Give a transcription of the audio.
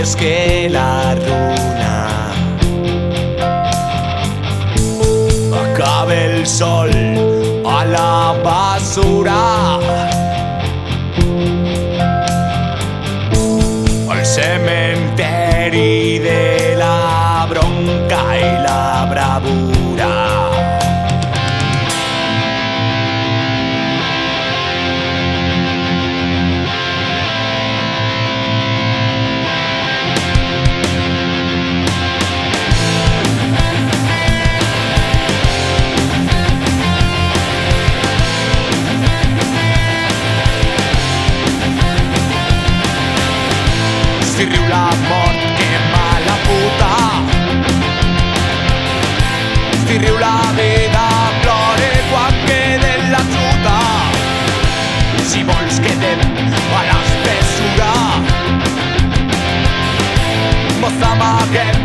de la runa. Acabe el sol a la basura. Al cementerio de la bronca y la bravura. Si riu la mort, que mala puta. Si riu la vida, plore quan quede la xuta. Si vols quedem a l'espessura, mos amaguem